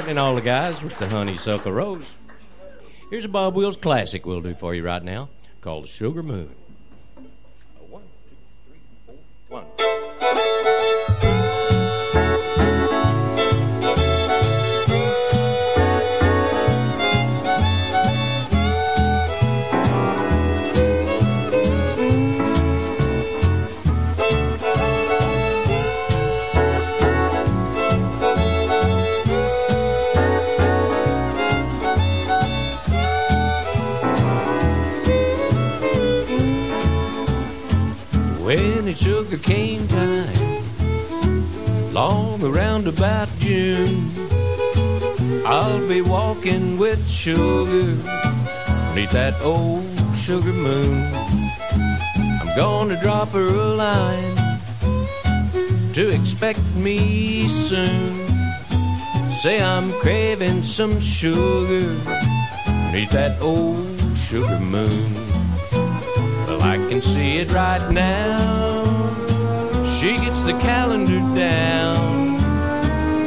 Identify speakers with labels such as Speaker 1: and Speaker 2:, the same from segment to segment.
Speaker 1: Martin and all the guys with the Honeysuckle Rose. Here's a Bob Wills classic we'll do for you right now called Sugar Moon. Sugar cane time, long around about June, I'll be walking with sugar beneath that old sugar moon. I'm gonna drop her a line to expect me soon. Say I'm craving some sugar beneath that old sugar moon. Well, I can see it right now. She gets the calendar down,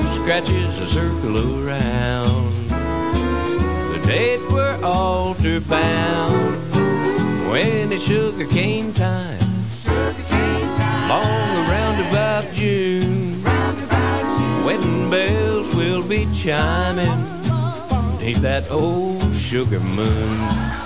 Speaker 1: scratches a circle around the date we're altar bound. When it's sugar cane time, long around about June, wedding bells will be chiming beneath that old sugar moon.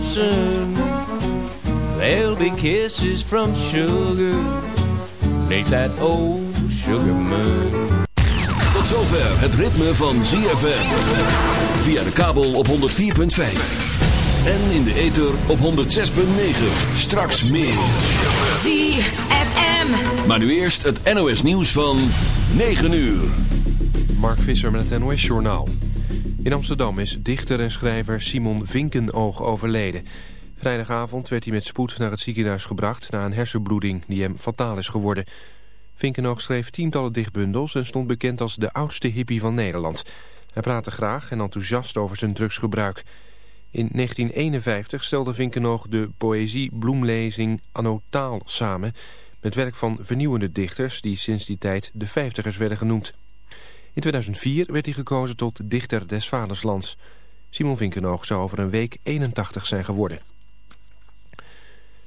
Speaker 1: Soon. There'll be kisses from sugar neath that old sugar moon.
Speaker 2: Tot zover het ritme van ZFM. Via de kabel op 104.5. En in de ether op 106.9. Straks meer.
Speaker 3: ZFM.
Speaker 2: Maar nu eerst het NOS nieuws van 9 uur.
Speaker 4: Mark Visser met het NOS Journaal. In Amsterdam is dichter en schrijver Simon Vinkenoog overleden. Vrijdagavond werd hij met spoed naar het ziekenhuis gebracht... na een hersenbloeding die hem fataal is geworden. Vinkenoog schreef tientallen dichtbundels... en stond bekend als de oudste hippie van Nederland. Hij praatte graag en enthousiast over zijn drugsgebruik. In 1951 stelde Vinkenoog de poëzie Bloemlezing Anno Taal samen... met werk van vernieuwende dichters die sinds die tijd de vijftigers werden genoemd. In 2004 werd hij gekozen tot dichter des vaderslands. Simon Vinkenoog zou over een week 81 zijn geworden.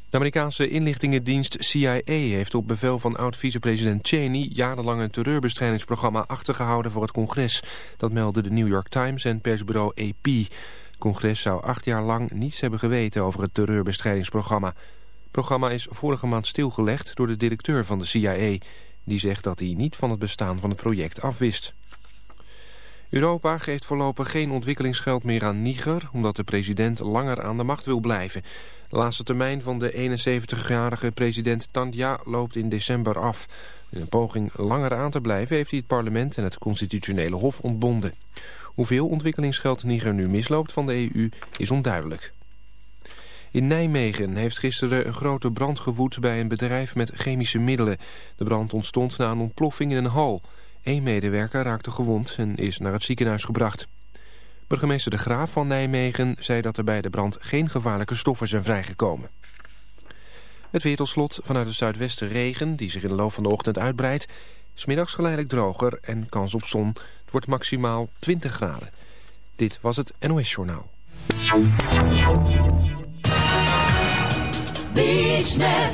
Speaker 4: De Amerikaanse inlichtingendienst CIA heeft op bevel van oud-vicepresident Cheney jarenlang een terreurbestrijdingsprogramma achtergehouden voor het congres. Dat meldde de New York Times en persbureau AP. Het congres zou acht jaar lang niets hebben geweten over het terreurbestrijdingsprogramma. Het programma is vorige maand stilgelegd door de directeur van de CIA. Die zegt dat hij niet van het bestaan van het project afwist. Europa geeft voorlopig geen ontwikkelingsgeld meer aan Niger... omdat de president langer aan de macht wil blijven. De laatste termijn van de 71-jarige president Tandja loopt in december af. In een poging langer aan te blijven heeft hij het parlement en het constitutionele hof ontbonden. Hoeveel ontwikkelingsgeld Niger nu misloopt van de EU is onduidelijk. In Nijmegen heeft gisteren een grote brand gewoed bij een bedrijf met chemische middelen. De brand ontstond na een ontploffing in een hal. Eén medewerker raakte gewond en is naar het ziekenhuis gebracht. Burgemeester De Graaf van Nijmegen zei dat er bij de brand geen gevaarlijke stoffen zijn vrijgekomen. Het weer vanuit het zuidwesten regen, die zich in de loop van de ochtend uitbreidt. Smiddags geleidelijk droger en kans op zon. Het wordt maximaal 20 graden. Dit was het NOS Journaal.
Speaker 3: BeachNet,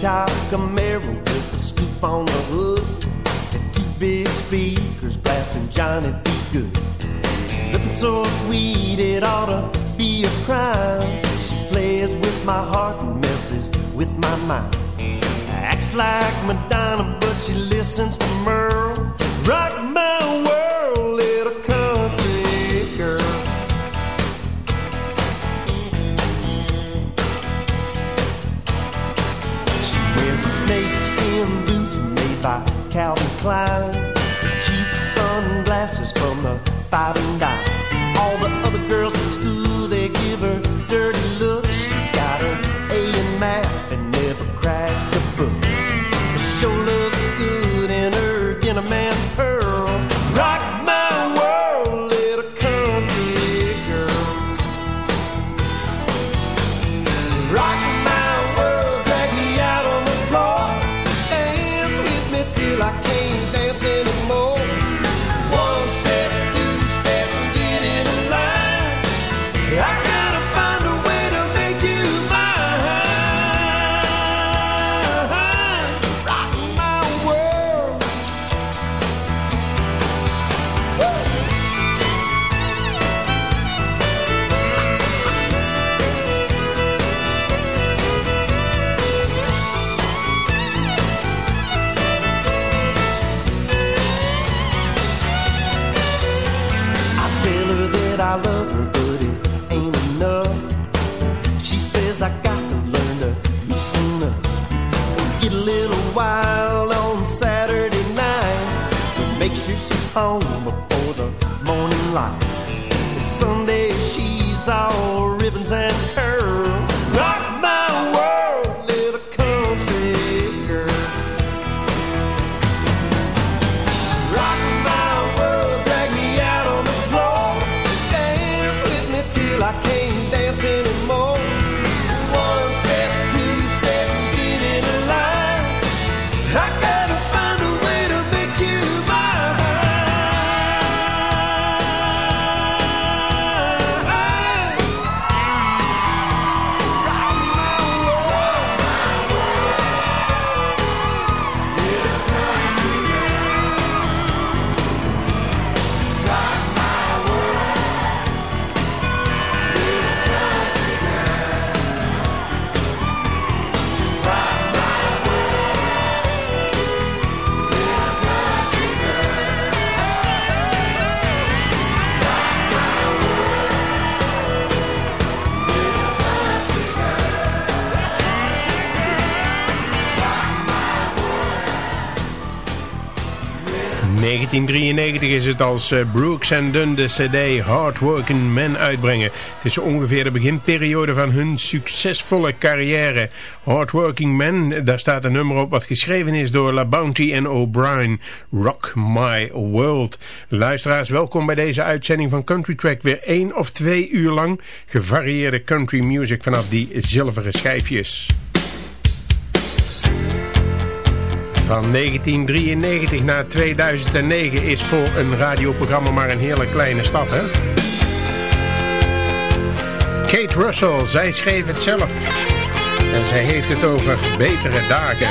Speaker 5: T-top Camaro with a scoop on the hood and two big speakers blasting Johnny B. Good. Looking so sweet, it oughta be a crime. She plays with my heart and messes with my mind. Acts like Madonna, but she listens to Merle. Rock my world, by Calvin Klein. Cheap sunglasses from the five and dime. life.
Speaker 3: 1993 is het als eh, Brooks and Dunn de cd Hardworking Men uitbrengen. Het is ongeveer de beginperiode van hun succesvolle carrière. Hardworking Men, daar staat een nummer op wat geschreven is door La Bounty en O'Brien. Rock My World. Luisteraars, welkom bij deze uitzending van Country Track. Weer één of twee uur lang gevarieerde country music vanaf die zilveren schijfjes. Van 1993 naar 2009 is voor een radioprogramma maar een hele kleine stap, hè? Kate Russell, zij schreef het zelf. En zij heeft het over betere dagen.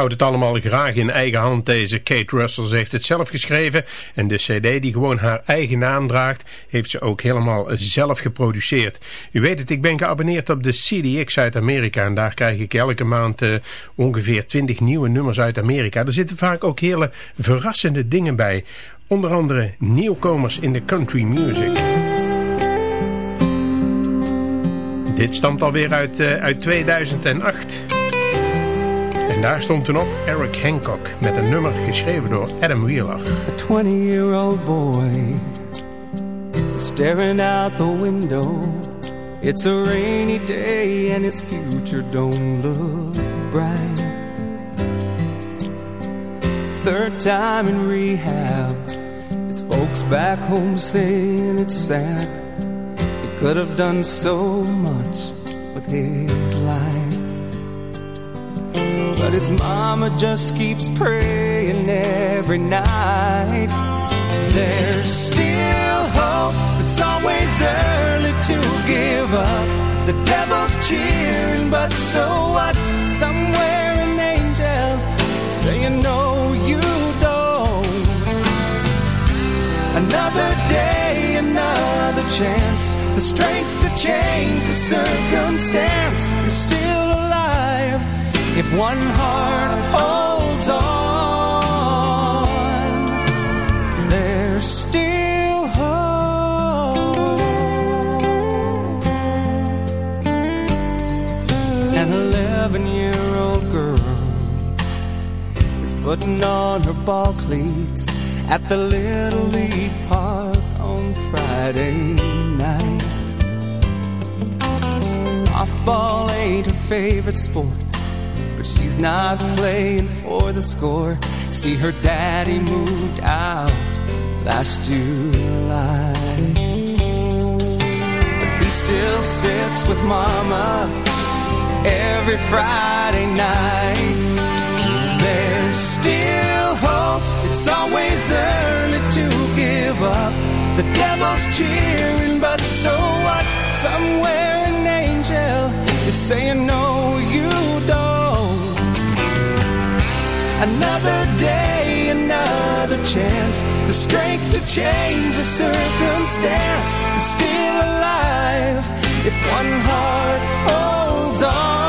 Speaker 3: Houdt het allemaal graag in eigen hand. Deze Kate Russell ze heeft het zelf geschreven. En de cd die gewoon haar eigen naam draagt, heeft ze ook helemaal zelf geproduceerd. U weet het, ik ben geabonneerd op de CDX uit Amerika. En daar krijg ik elke maand uh, ongeveer 20 nieuwe nummers uit Amerika. Er zitten vaak ook hele verrassende dingen bij. Onder andere nieuwkomers in de country music. Dit stamt alweer uit, uh, uit 2008. En daar stond toen op Eric Hancock met een nummer geschreven door Adam Wheeler.
Speaker 6: A 20-year-old boy staring out the window. It's a rainy day and his future don't look bright. Third time in rehab back home saying it's sad. He could have done so much with his. But his mama just keeps praying every night. There's still hope, it's always early to give up. The devil's cheering, but so what? Somewhere an angel saying no, you don't. Another day, another chance. The strength to change the circumstance is still alive if one heart holds on. There's still hope. An 11 year old girl is putting on her ball cleats at the Little League Park on Friday night. Softball ain't her favorite sport, she's not playing for the score. See, her daddy moved out last July. But he still sits with mama every Friday night. There's still hope. It's always early to give up. The devil's cheering, but so what? Somewhere an angel is saying no, Another day, another chance. The strength to change the circumstance is still alive if one heart holds on.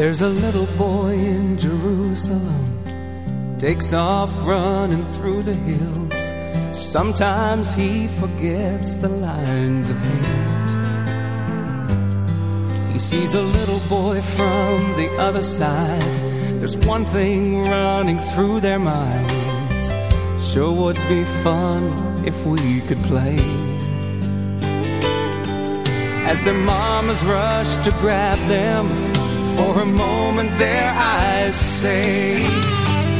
Speaker 6: There's a little boy in Jerusalem, takes off running through the hills. Sometimes he forgets the lines of hate. He sees a little boy from the other side. There's one thing running through their minds. Sure would be fun if we could play. As their mamas rush to grab them, for a moment their eyes say,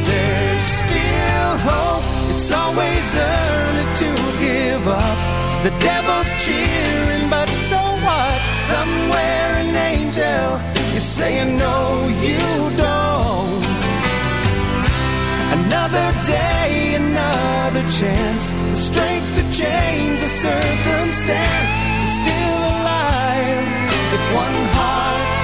Speaker 6: There's still hope. It's always early to give up. The devil's cheering, but so what? Somewhere an angel is saying, No, you don't. Another day, another chance. The strength to change the circumstance still alive if one heart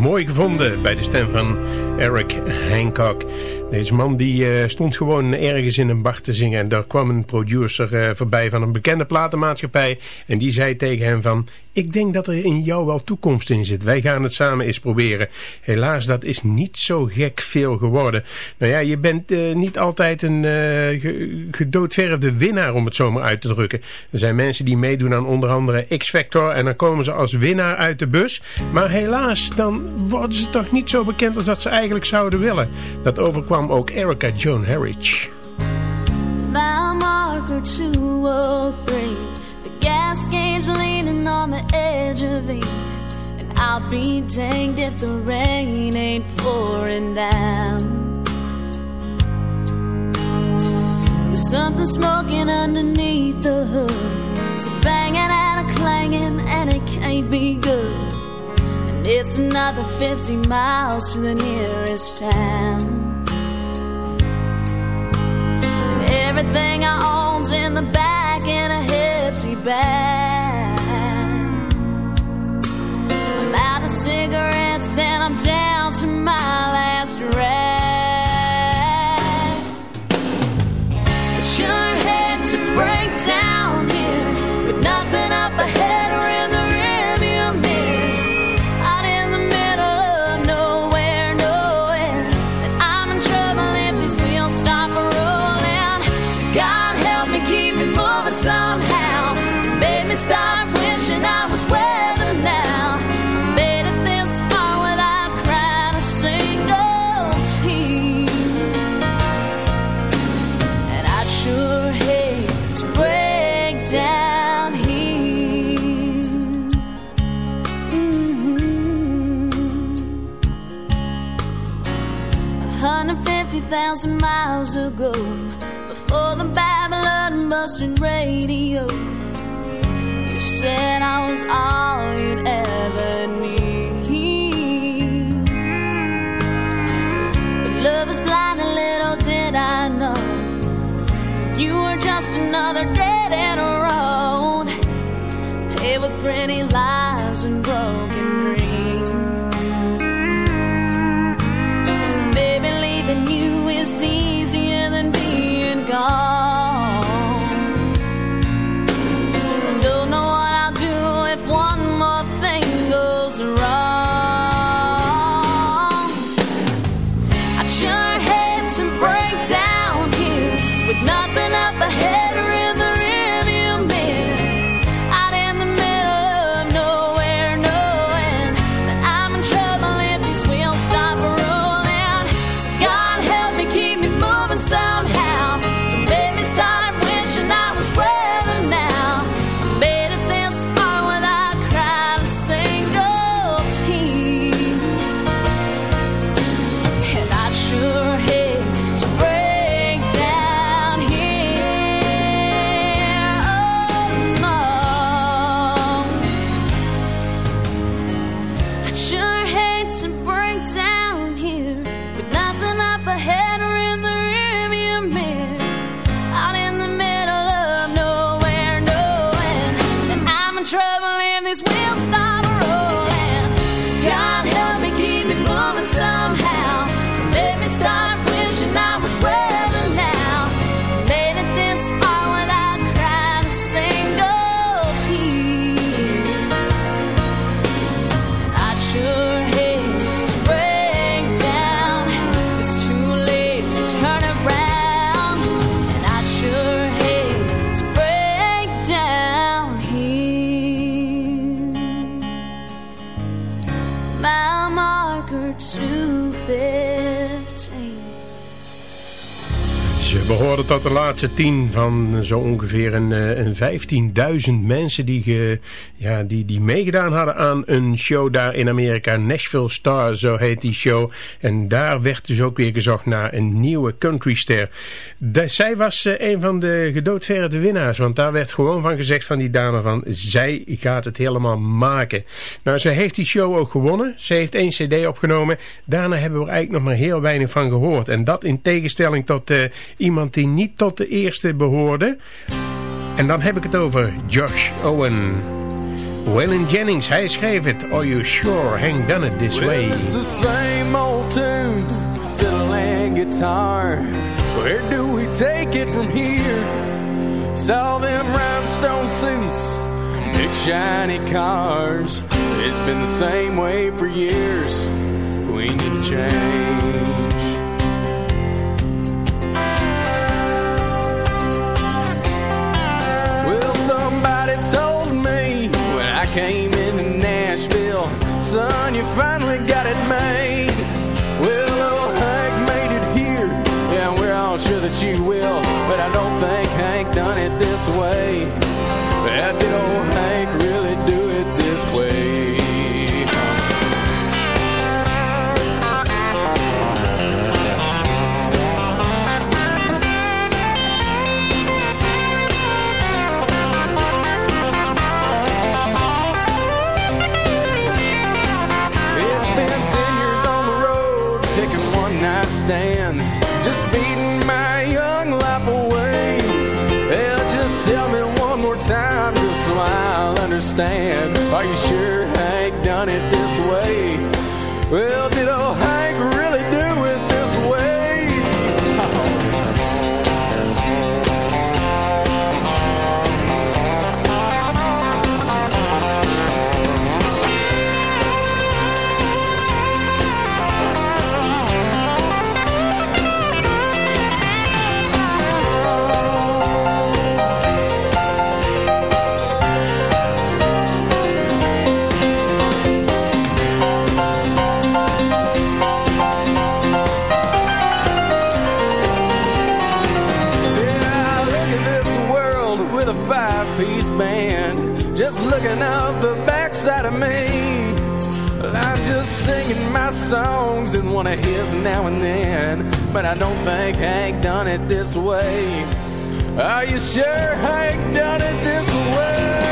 Speaker 7: Mooi gevonden bij de stem van Eric Hancock. Deze man die uh, stond gewoon ergens in een bar te zingen. En daar kwam een producer uh, voorbij van een bekende platenmaatschappij. En die zei tegen hem van... Ik denk dat er in jou wel toekomst in zit. Wij gaan het samen eens proberen. Helaas, dat is niet zo gek veel geworden. Nou ja, je bent uh, niet altijd een gedoodverfde winnaar om het zomaar uit te drukken. Er zijn mensen die meedoen aan onder andere X-Factor. En dan komen ze als winnaar uit de bus. Maar helaas, dan worden ze toch niet zo bekend als dat ze eigenlijk zouden willen. Dat overkwam ook Erica Joan Harridge.
Speaker 3: Mile marker 203 The gas gauge leaning on the edge of E And I'll be danged if the rain ain't pouring down. There's something smoking underneath the hood. It's a banging and a clanging and it can't be good. And it's another 50 miles to the nearest town. And Everything I own's in the back in a hefty bag. I'm out of cigarettes and I'm down to my last rag. Thousand miles ago, before the Babylon busted radio. You said I was all you'd ever need. But love is blind, and little did I know you were just another dead end road, paved with pretty lies
Speaker 7: Tot de laatste tien van zo ongeveer een, eh, een 15.000 mensen die, ge, ja, die, die meegedaan hadden aan een show daar in Amerika. Nashville Star, zo heet die show. En daar werd dus ook weer gezocht naar een nieuwe countryster. Zij was eh, een van de gedoodverde winnaars. Want daar werd gewoon van gezegd van die dame van... zij gaat het helemaal maken. Nou, ze heeft die show ook gewonnen. Ze heeft één cd opgenomen. Daarna hebben we er eigenlijk nog maar heel weinig van gehoord. En dat in tegenstelling tot eh, iemand die niet tot de eerste behoorde. En dan heb ik het over Josh Owen. Waylon Jennings, hij schreef het. Are you sure Hank done it this way?
Speaker 8: Well, it's the same old tune, fiddle and guitar. Where do we take it from here? Saw them rhinestone suits, big shiny cars. It's been the same way for years. We need to change. if but I don't think Hank done it this way. Are you sure Hank done it this way?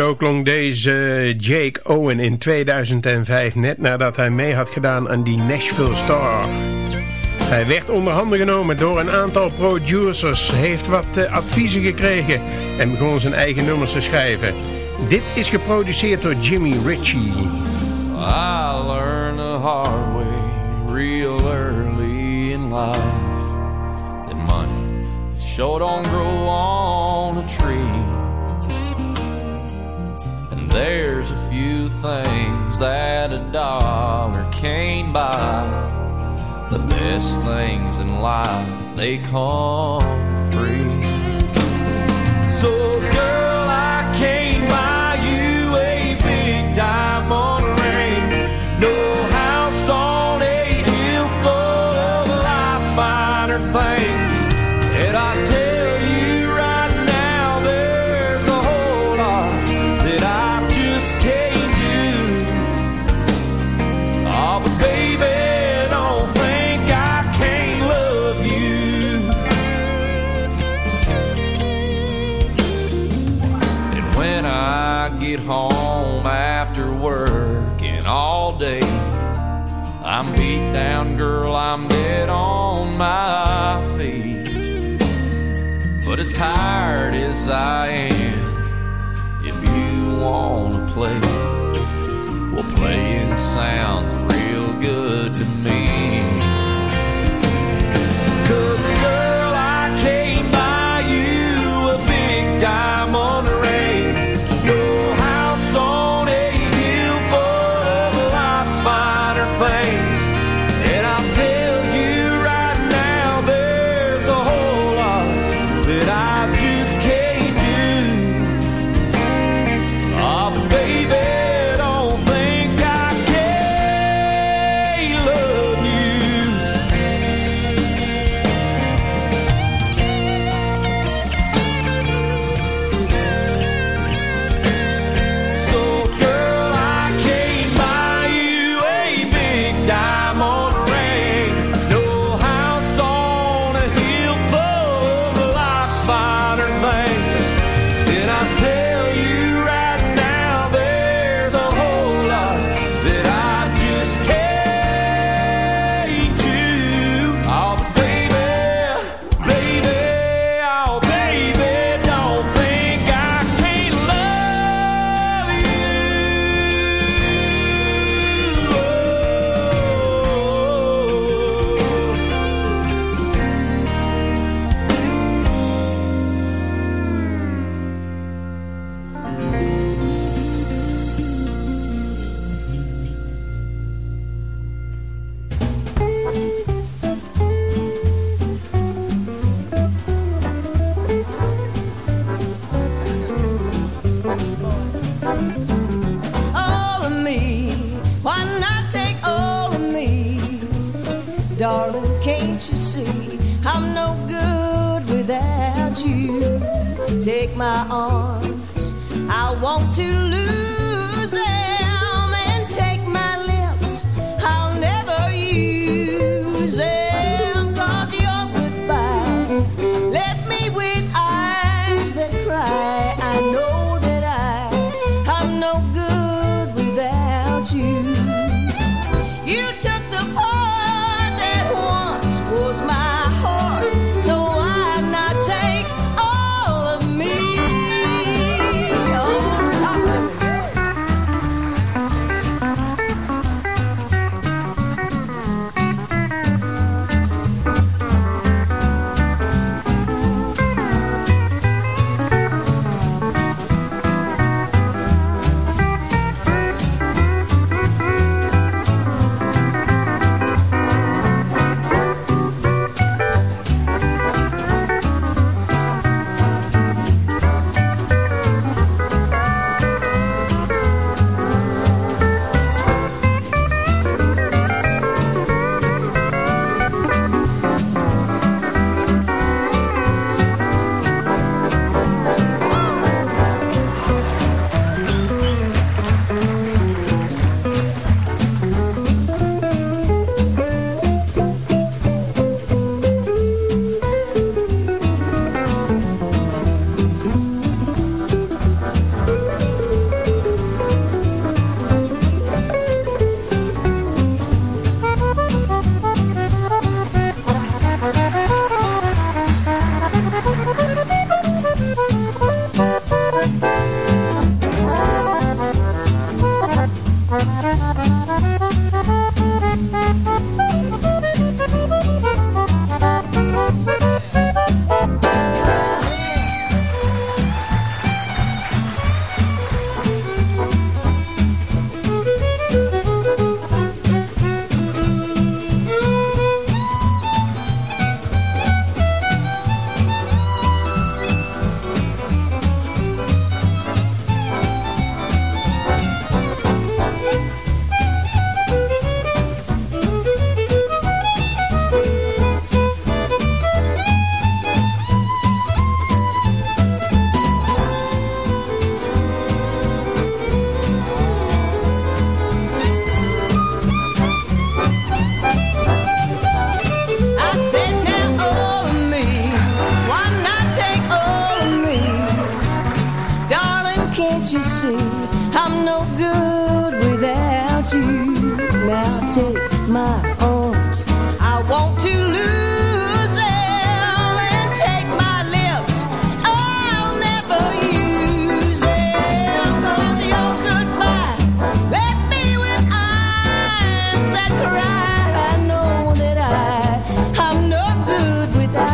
Speaker 7: zo klonk deze Jake Owen in 2005, net nadat hij mee had gedaan aan die Nashville Star. Hij werd onderhanden genomen door een aantal producers, heeft wat eh, adviezen gekregen en begon zijn eigen nummers te schrijven. Dit is geproduceerd door Jimmy Ritchie.
Speaker 1: I learned the hard way, real early in life, that money sure don't grow on a tree. There's a few things that a dollar can't buy. The best things in life, they come free. So
Speaker 3: my arms. I want to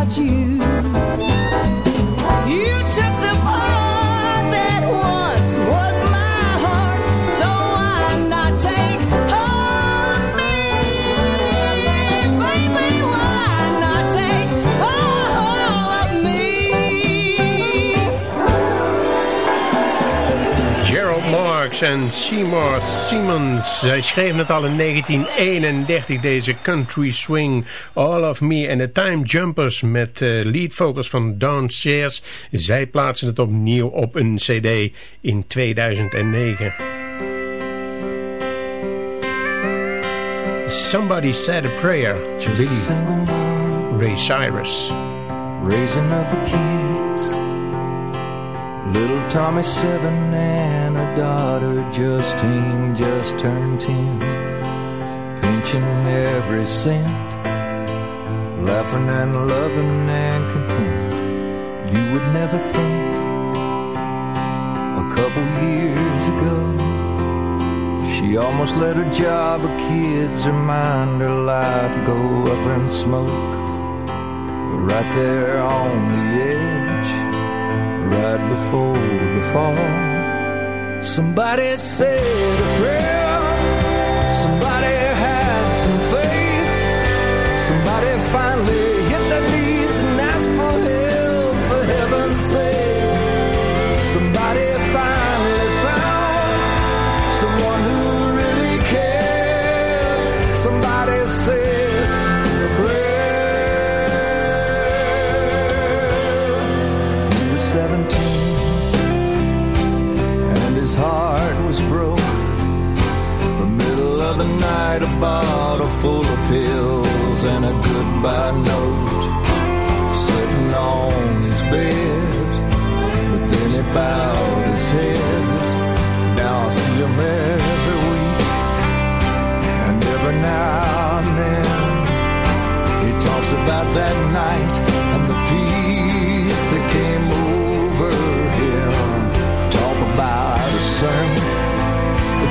Speaker 3: without you.
Speaker 7: En Seymour Simmons. Zij schreven het al in 1931, deze country swing. All of Me en de Time Jumpers met uh, lead vocals van Downstairs. Zij plaatsen het opnieuw op een cd in 2009. Somebody Said a Prayer.
Speaker 6: Just
Speaker 7: Billy
Speaker 6: a
Speaker 7: Ray Cyrus.
Speaker 6: raising up her kids. Little Tommy seven and a daughter Justine just turned ten. Pinching every cent, laughing and loving and content. You would never think a couple years ago she almost let her job, her kids, her mind, her life go up in smoke. But right there on the edge, right before the fall, somebody said a prayer. Somebody had some faith. Somebody finally the night, a bottle full of pills and a goodbye note sitting on his bed. But then he bowed his head. Now I see him every week and every now and then. He talks about that night and the peace that came over him. Talk about a sermon.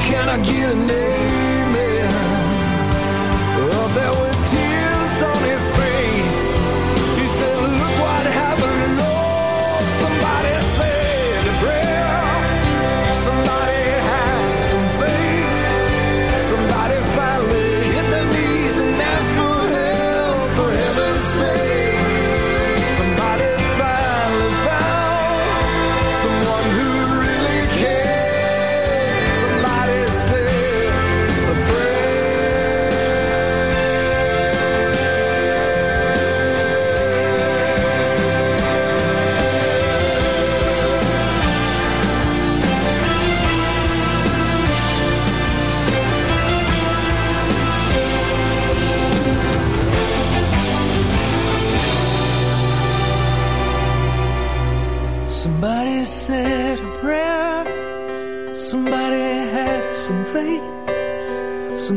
Speaker 6: Can I get an amen? there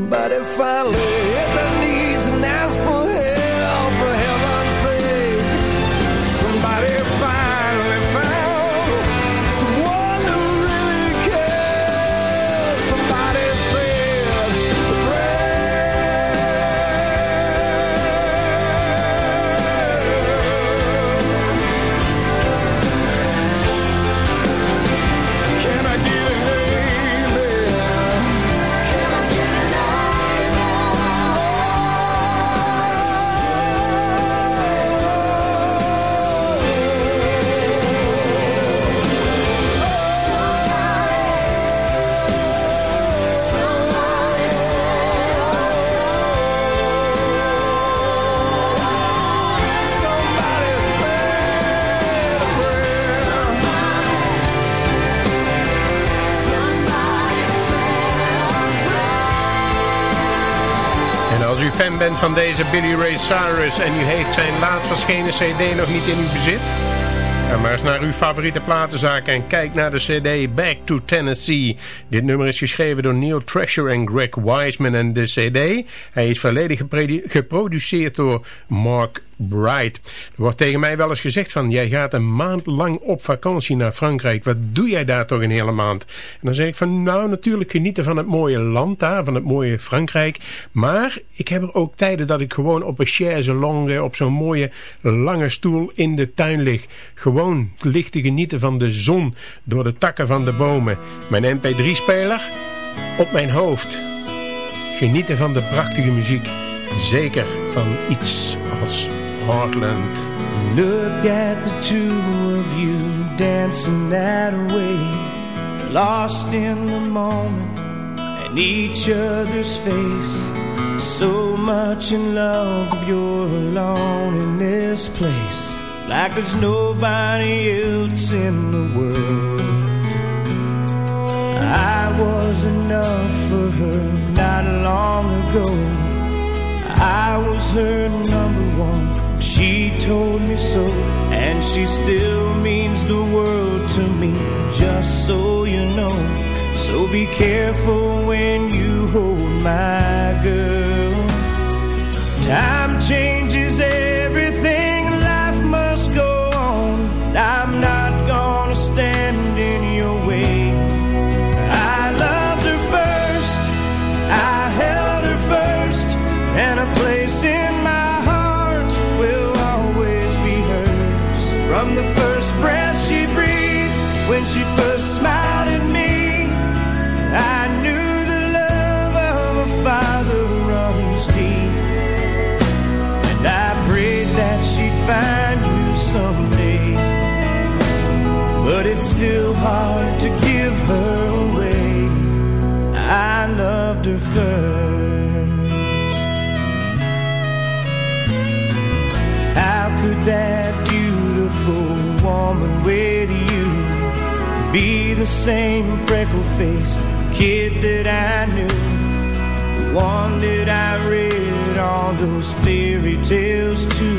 Speaker 6: But if I
Speaker 7: lay van deze Billy Ray Cyrus en u heeft zijn laatst verschenen cd nog niet in uw bezit... Ga maar eens naar uw favoriete platenzaak en kijk naar de cd Back to Tennessee. Dit nummer is geschreven door Neil Treasure en Greg Wiseman en de cd. Hij is volledig geproduceerd door Mark Bright. Er wordt tegen mij wel eens gezegd van, jij gaat een maand lang op vakantie naar Frankrijk. Wat doe jij daar toch een hele maand? En dan zeg ik van, nou natuurlijk genieten van het mooie land daar, van het mooie Frankrijk. Maar ik heb er ook tijden dat ik gewoon op een chaise longue, op zo'n mooie lange stoel in de tuin lig. Gewoon licht te genieten van de zon door de takken van de bomen. Mijn mp3-speler op mijn hoofd. Genieten van de prachtige muziek. Zeker van iets als Heartland.
Speaker 5: Look at the two of you dancing that way. Lost in the moment and each other's face. So much in love you're alone in this place. Like there's nobody else in the world. I was enough for her not long ago. I was her. She told me so, and she still means the world to me, just so you know. So be careful when you hold my girl. Time changes same freckle faced kid that I knew? The one that I read all those fairy tales to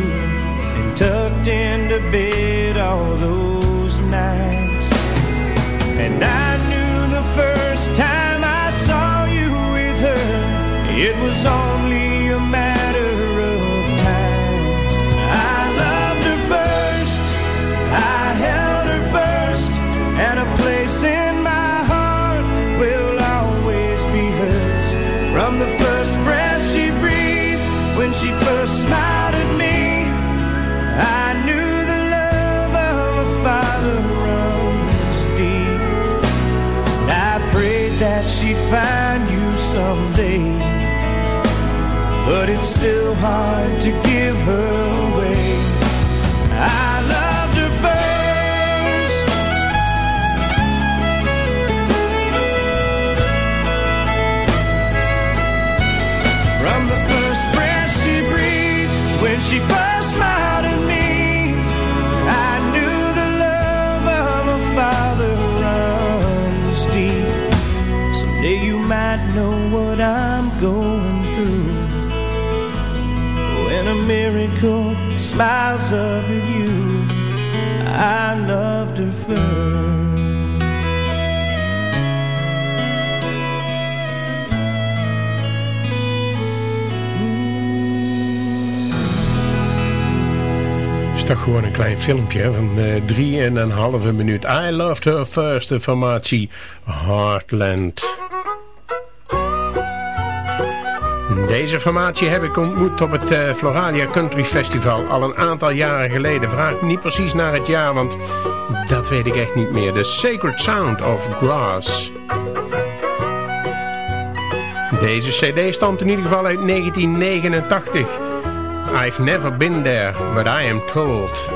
Speaker 5: and tucked into bed all those nights. And I knew the first time I saw you with her, it was only a matter of time. I loved her first, I she first smiled at me, I knew the love of a father runs deep. I prayed that she'd find you someday. But it's still hard to give smiles at you, I loved her first.
Speaker 7: toch gewoon een klein filmpje van uh, drie en een halve minuut. I loved her first, de formatie Heartland. Deze formatie heb ik ontmoet op het uh, Floralia Country Festival al een aantal jaren geleden. Vraag niet precies naar het jaar, want dat weet ik echt niet meer. The Sacred Sound of Grass. Deze cd stamt in ieder geval uit 1989. I've never been there, but I am told.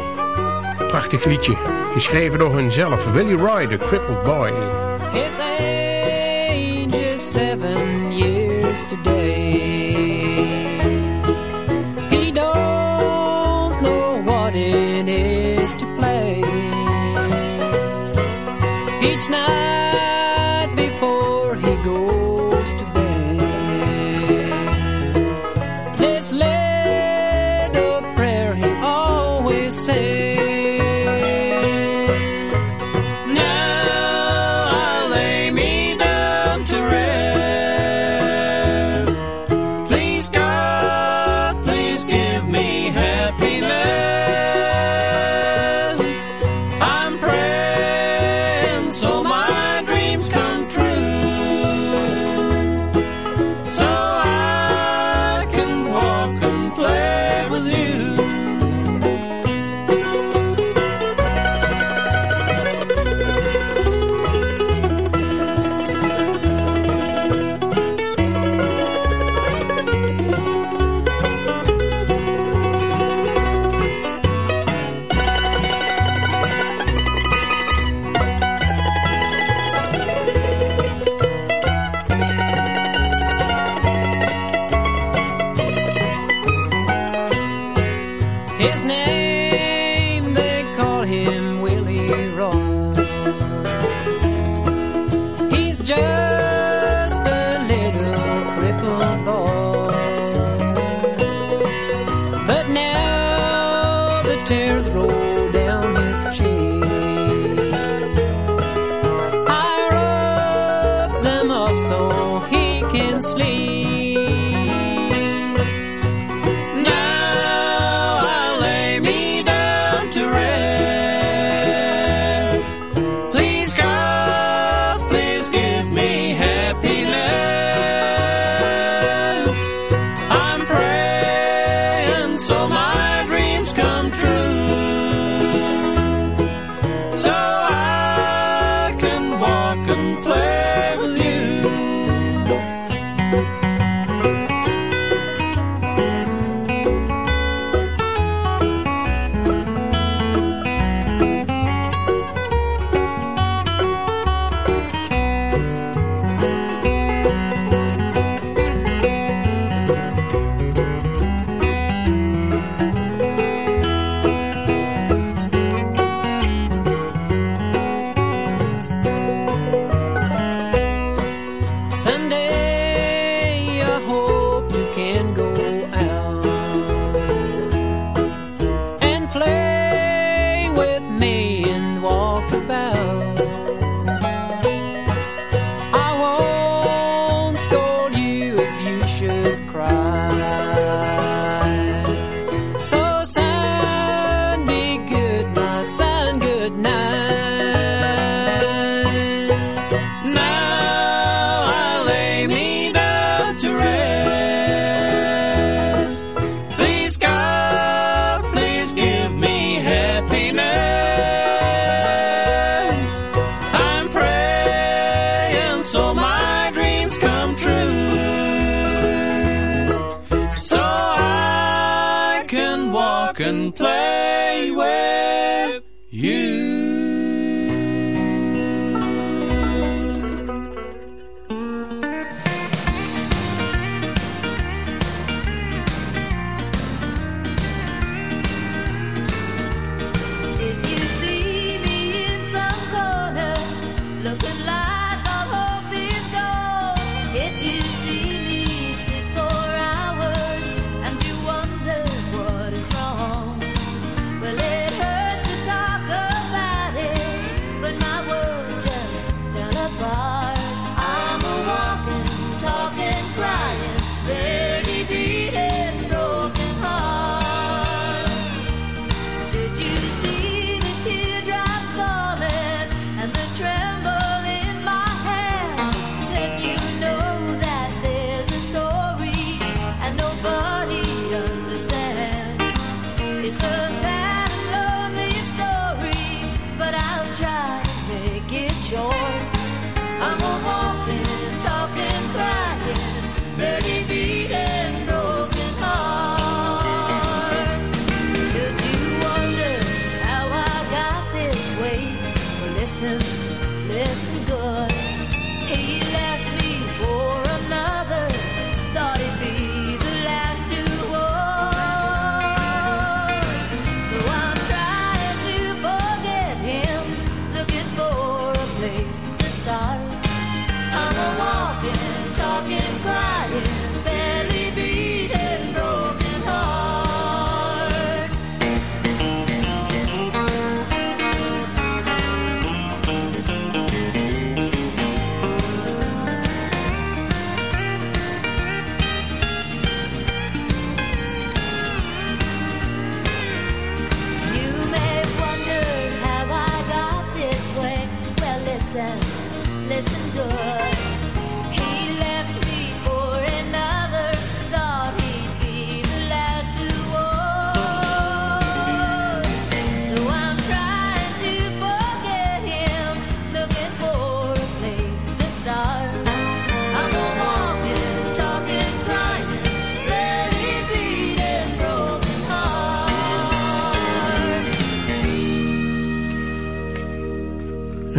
Speaker 7: Prachtig liedje, geschreven door hunzelf. Willie Roy, the crippled boy.
Speaker 9: Seven years today.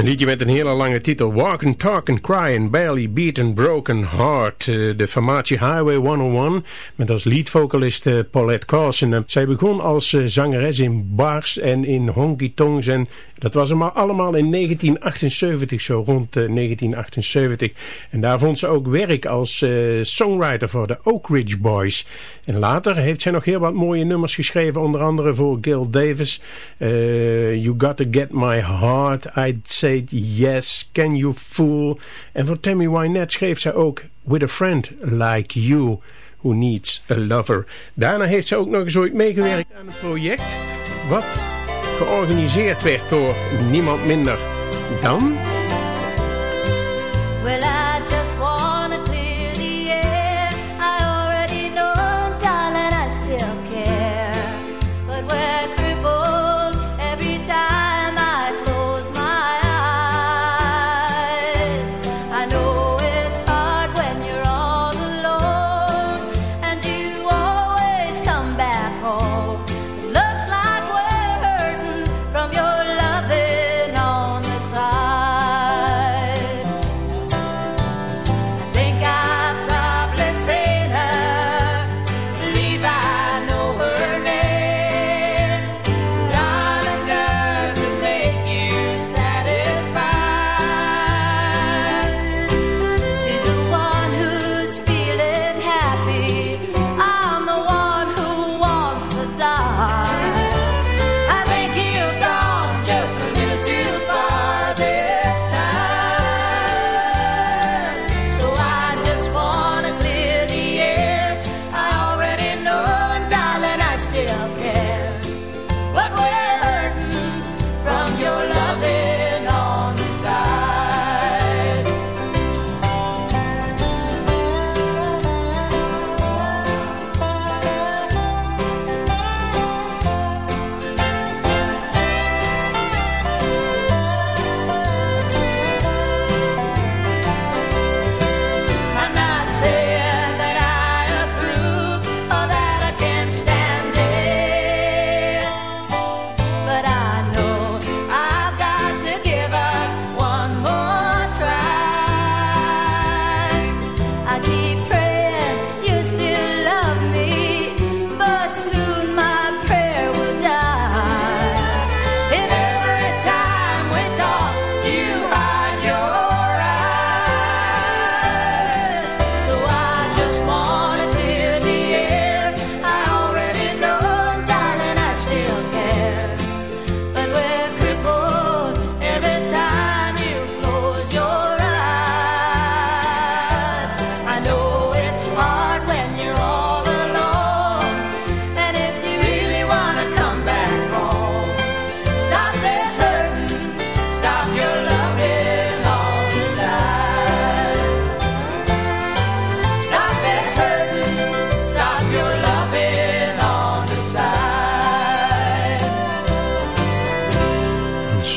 Speaker 7: Liedje met een hele lange titel. Walk and talk and cry and barely beat and broken heart. Eh, de formatie Highway 101 met als leadvocalist uh, Paulette Carson. Zij begon als zangeres in bars en in honky tongs en dat was allemaal in 1978, zo rond 1978. En daar vond ze ook werk als songwriter voor de Oak Ridge Boys. En later heeft zij nog heel wat mooie nummers geschreven, onder andere voor Gil Davis. you Got To Get My Heart, I'd Say Yes, Can You Fool. En voor Tammy Wynette schreef zij ook With a Friend Like You. Who Needs a Lover. Daarna heeft ze ook nog eens ooit meegewerkt aan een project... wat georganiseerd werd door niemand minder dan...
Speaker 3: Well, I just wanna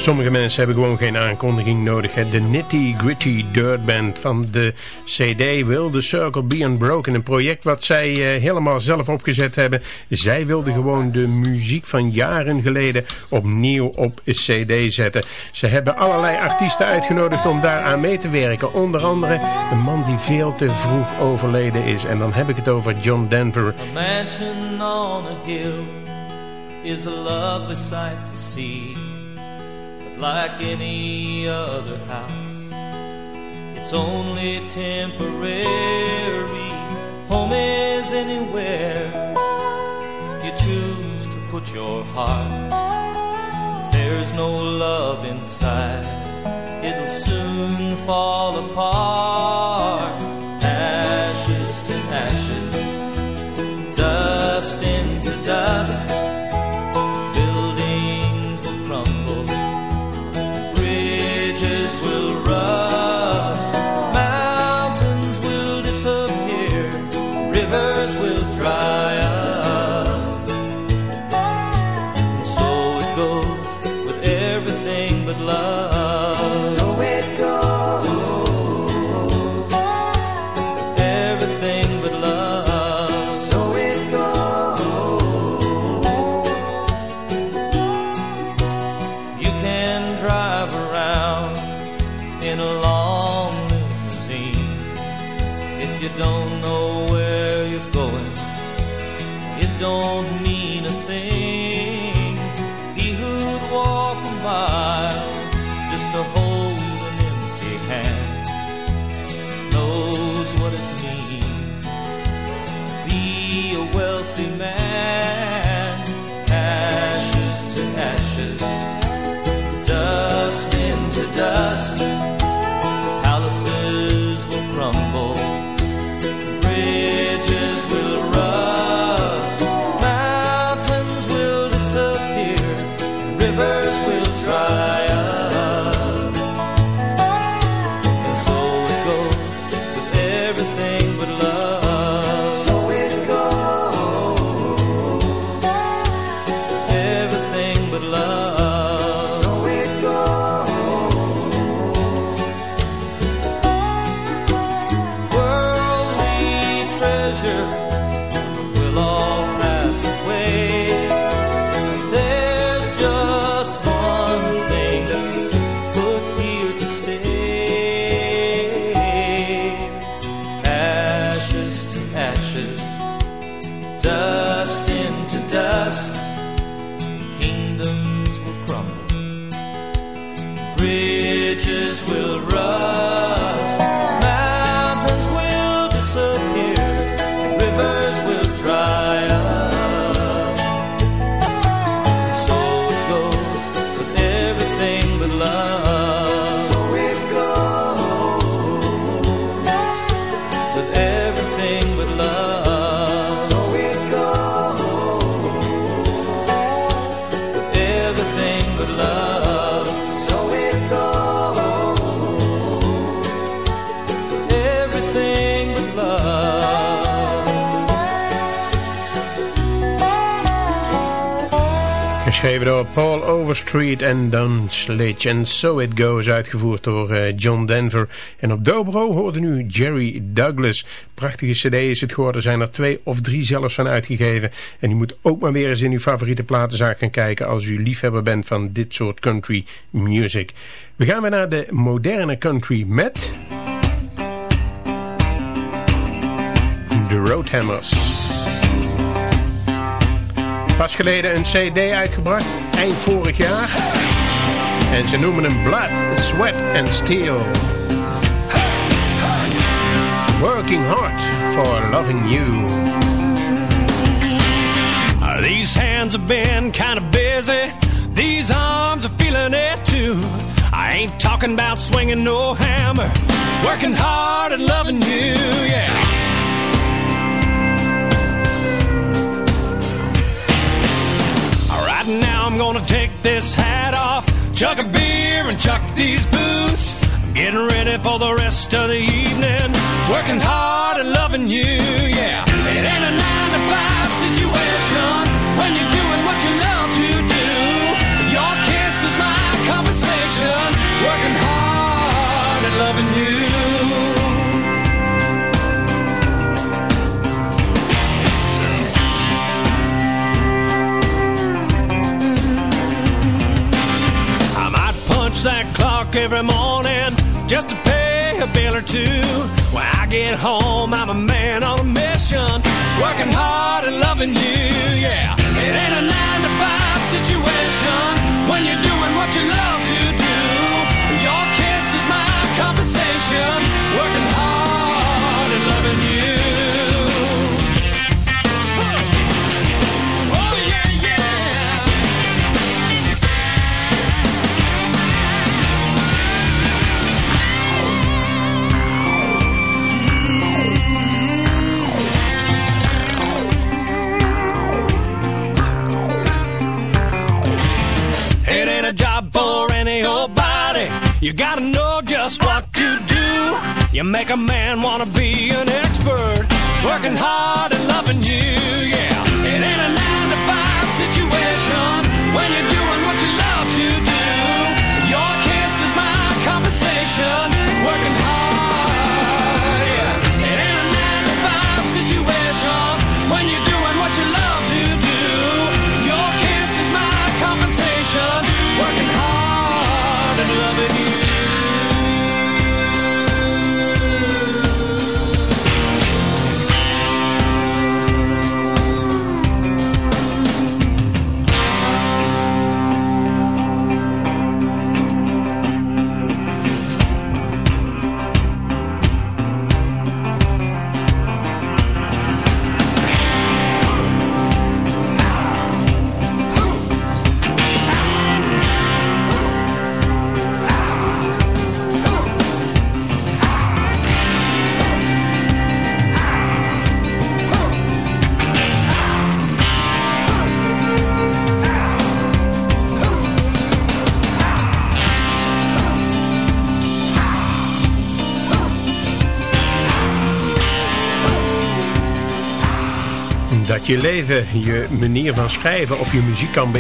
Speaker 7: Sommige mensen hebben gewoon geen aankondiging nodig. Hè. De Nitty Gritty Dirt Band van de CD Will the Circle Be Unbroken. Een project wat zij eh, helemaal zelf opgezet hebben. Zij wilden gewoon de muziek van jaren geleden opnieuw op CD zetten. Ze hebben allerlei artiesten uitgenodigd om daar aan mee te werken. Onder andere een man die veel te vroeg overleden is. En dan heb ik het over John Denver.
Speaker 10: Mansion on a hill is a lovely sight to see. Like any other house, it's only temporary. Home is anywhere you choose to put your heart. If there's no love inside, it'll soon fall apart.
Speaker 7: Paul Overstreet en Don Sledge. En So It Goes, uitgevoerd door eh, John Denver. En op dobro hoorde nu Jerry Douglas. Prachtige cd is het geworden. zijn er twee of drie zelfs van uitgegeven. En u moet ook maar weer eens in uw favoriete platenzaak gaan kijken... als u liefhebber bent van dit soort country music. We gaan weer naar de moderne country met... The Roadhammers. Pas geleden een cd uitgebracht, eind vorig jaar. En ze noemen hem Blood, Sweat and Steel. Working hard for loving you.
Speaker 8: Uh, These hands have been kind of busy. These arms are feeling it too. I ain't talking about swinging no hammer. Working hard and loving you, yeah. Now I'm gonna take this hat off, chuck a beer and chuck these boots. I'm getting ready for the rest of the evening. Working hard and loving you, yeah. It ain't a nine punch clock every morning just to pay a bill or two. When I get home, I'm a man on a mission, working hard and loving you. Yeah, it ain't a nine to five situation when you're doing what you love to Mega Man
Speaker 7: leven, je manier van schrijven of je muziek kan